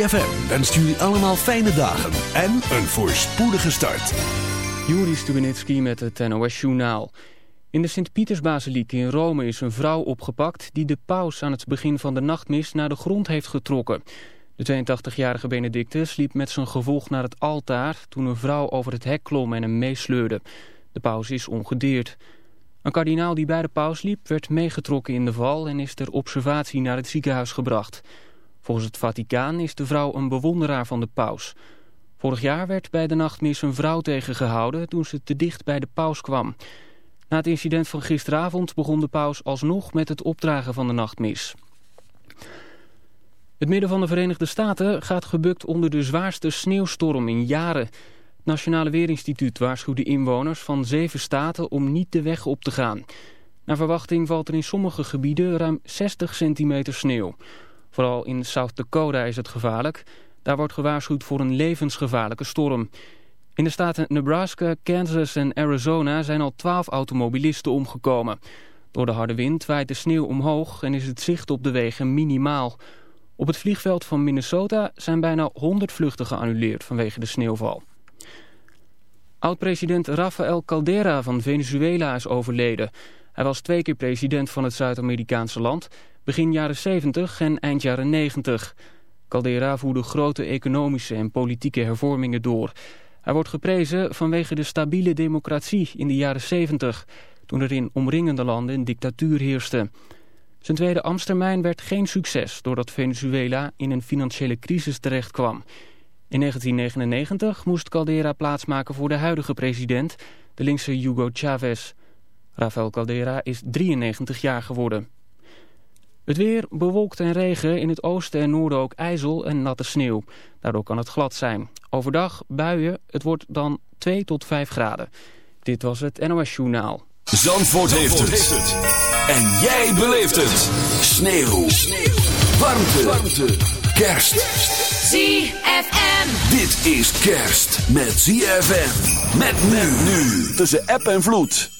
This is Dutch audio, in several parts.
ZFM wenst jullie allemaal fijne dagen en een voorspoedige start. Juri Stubenitski met het NOS-journaal. In de Sint-Pietersbasiliek in Rome is een vrouw opgepakt... die de paus aan het begin van de nachtmis naar de grond heeft getrokken. De 82-jarige Benedictus liep met zijn gevolg naar het altaar... toen een vrouw over het hek klom en hem meesleurde. De paus is ongedeerd. Een kardinaal die bij de paus liep werd meegetrokken in de val... en is ter observatie naar het ziekenhuis gebracht... Volgens het Vaticaan is de vrouw een bewonderaar van de paus. Vorig jaar werd bij de nachtmis een vrouw tegengehouden toen ze te dicht bij de paus kwam. Na het incident van gisteravond begon de paus alsnog met het opdragen van de nachtmis. Het midden van de Verenigde Staten gaat gebukt onder de zwaarste sneeuwstorm in jaren. Het Nationale Weerinstituut waarschuwde inwoners van zeven staten om niet de weg op te gaan. Naar verwachting valt er in sommige gebieden ruim 60 centimeter sneeuw. Vooral in South Dakota is het gevaarlijk. Daar wordt gewaarschuwd voor een levensgevaarlijke storm. In de staten Nebraska, Kansas en Arizona zijn al twaalf automobilisten omgekomen. Door de harde wind waait de sneeuw omhoog en is het zicht op de wegen minimaal. Op het vliegveld van Minnesota zijn bijna 100 vluchten geannuleerd vanwege de sneeuwval. Oud-president Rafael Caldera van Venezuela is overleden. Hij was twee keer president van het Zuid-Amerikaanse land begin jaren 70 en eind jaren 90. Caldera voerde grote economische en politieke hervormingen door. Hij wordt geprezen vanwege de stabiele democratie in de jaren 70... toen er in omringende landen een dictatuur heerste. Zijn tweede ambtstermijn werd geen succes... doordat Venezuela in een financiële crisis terechtkwam. In 1999 moest Caldera plaatsmaken voor de huidige president... de linkse Hugo Chavez. Rafael Caldera is 93 jaar geworden. Het weer bewolkt en regen, in het oosten en noorden ook ijzel en natte sneeuw. Daardoor kan het glad zijn. Overdag buien, het wordt dan 2 tot 5 graden. Dit was het NOS Journaal. Zandvoort, heeft, het. En jij beleeft het. Sneeuw. sneeuw. Warmte. Warmte. Kerst. ZFM. Dit is kerst met ZFM. Met men nu. Tussen app en vloed.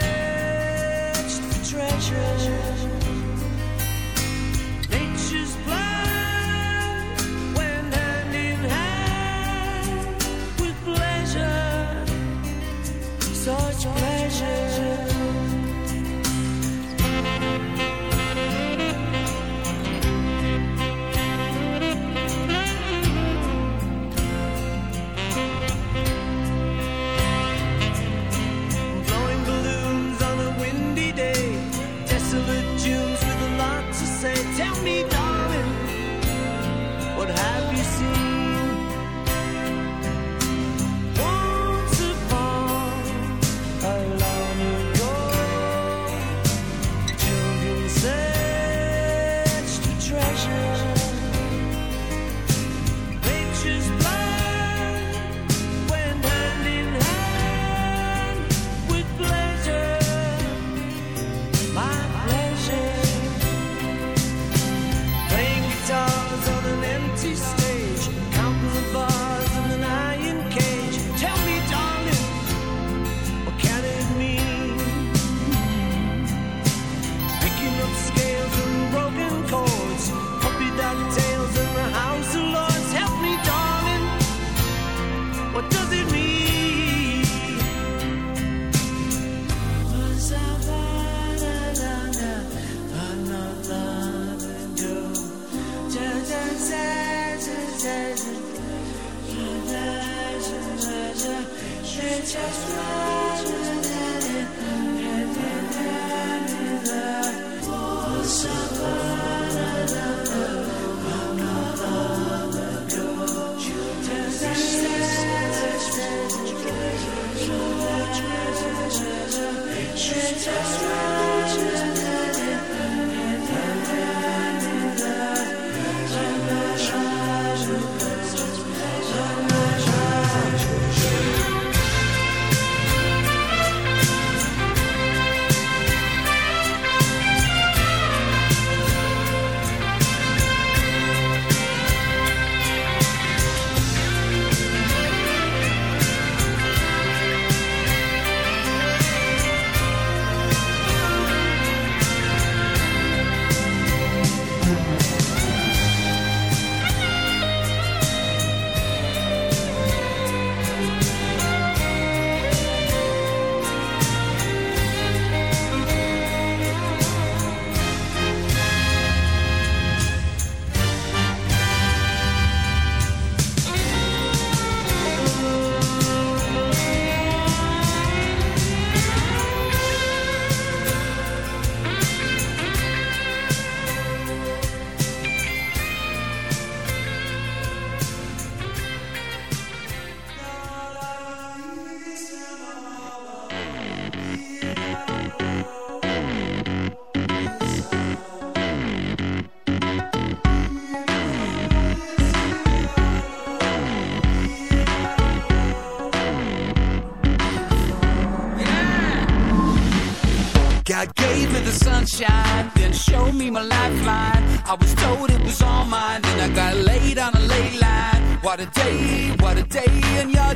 I it was all mine, then I got laid on a ley line. What a day, what a day, and your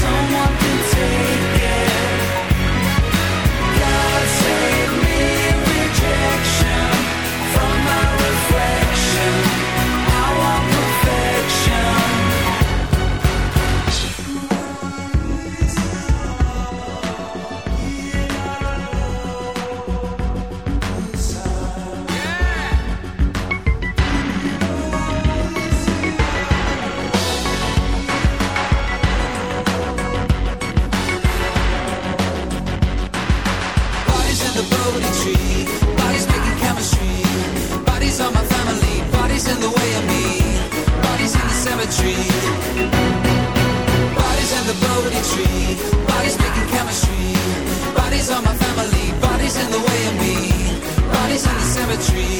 someone can take it. God save. tree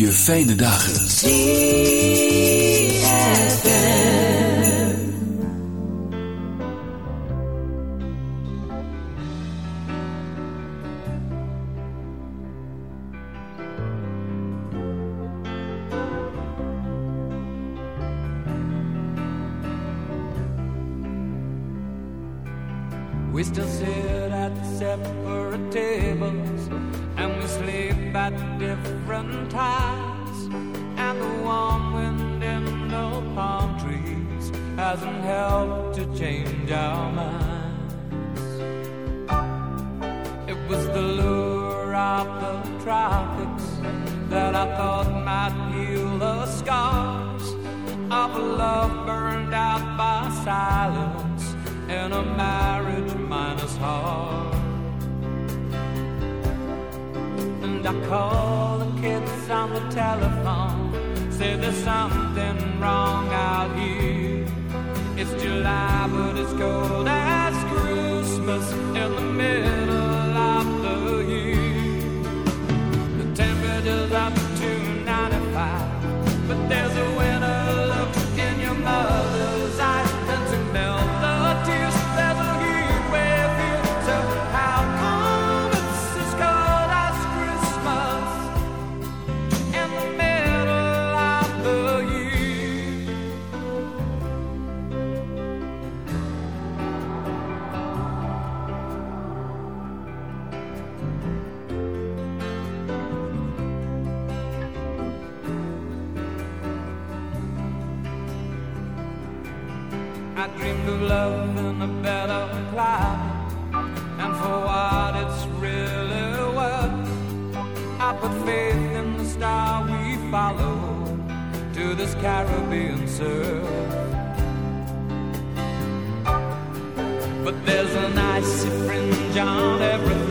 je fijne dagen. We still sit at separate tables sleep at different times, and the warm wind in the palm trees hasn't helped to change our minds. It was the lure of the tropics that I thought might heal the scars of a love burned out by silence in a marriage minus heart. And I call the kids on the telephone. Say there's something wrong out here. It's July, but it's cold as Christmas in the middle. and for what it's really worth. I put faith in the star we follow to this Caribbean surf. But there's an icy fringe on everything.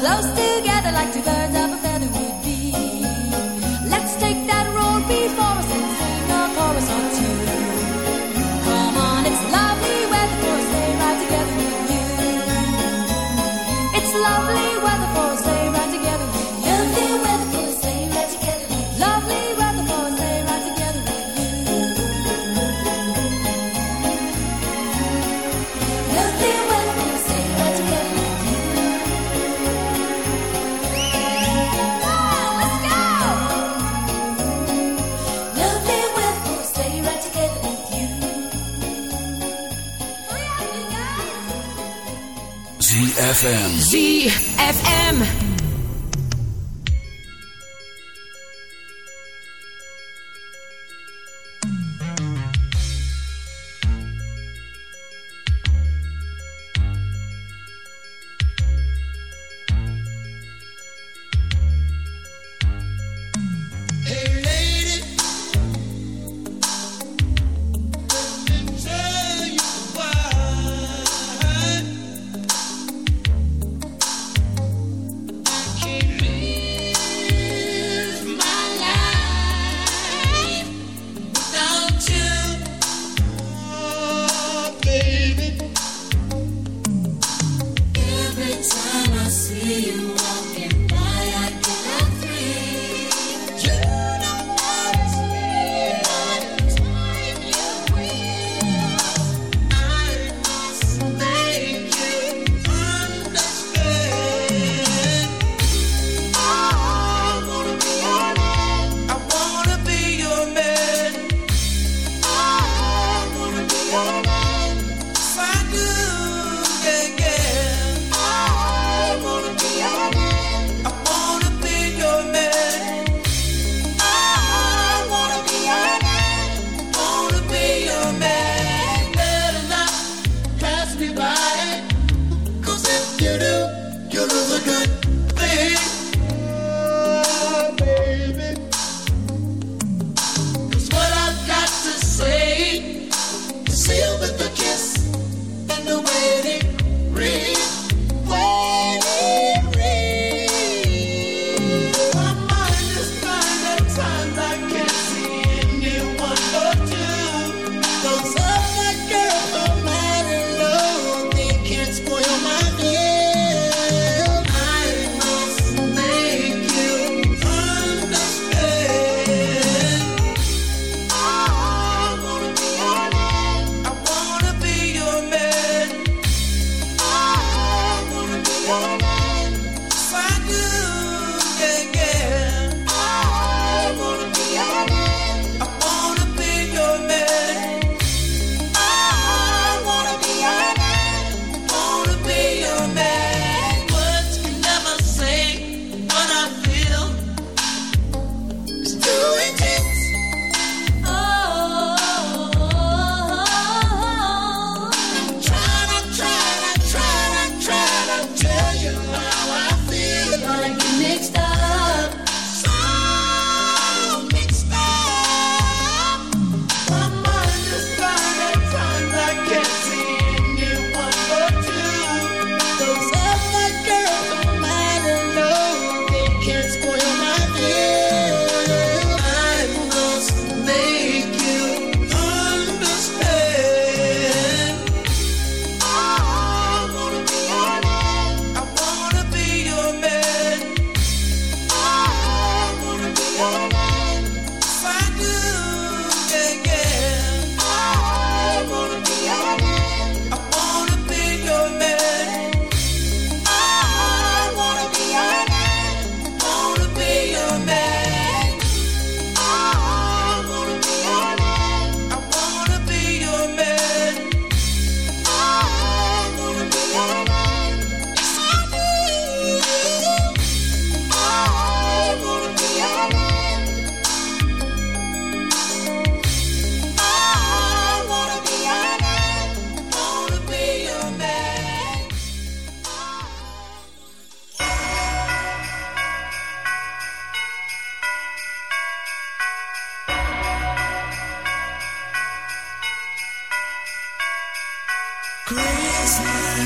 close together like two birds of a feather. ZFM. ZFM.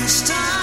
this time.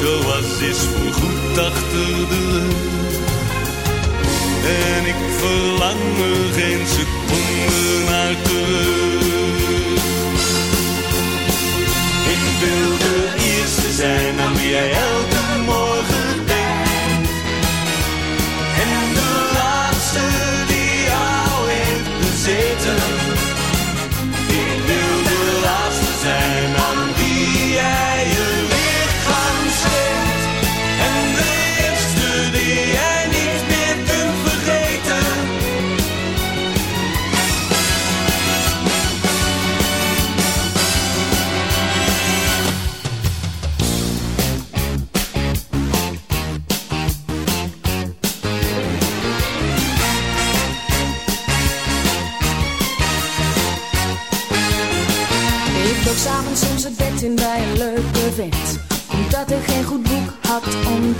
zoals is voorgoed achter de. En ik verlang er geen seconde naar terug. Ik wil de eerste zijn aan wie jij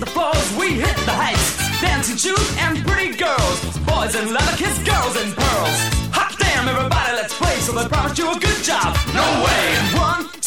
the floors, we hit the heights. Dancing shoes and pretty girls, boys in leather kiss girls in pearls. Hot damn, everybody, let's play. So they promised you a good job. No way. One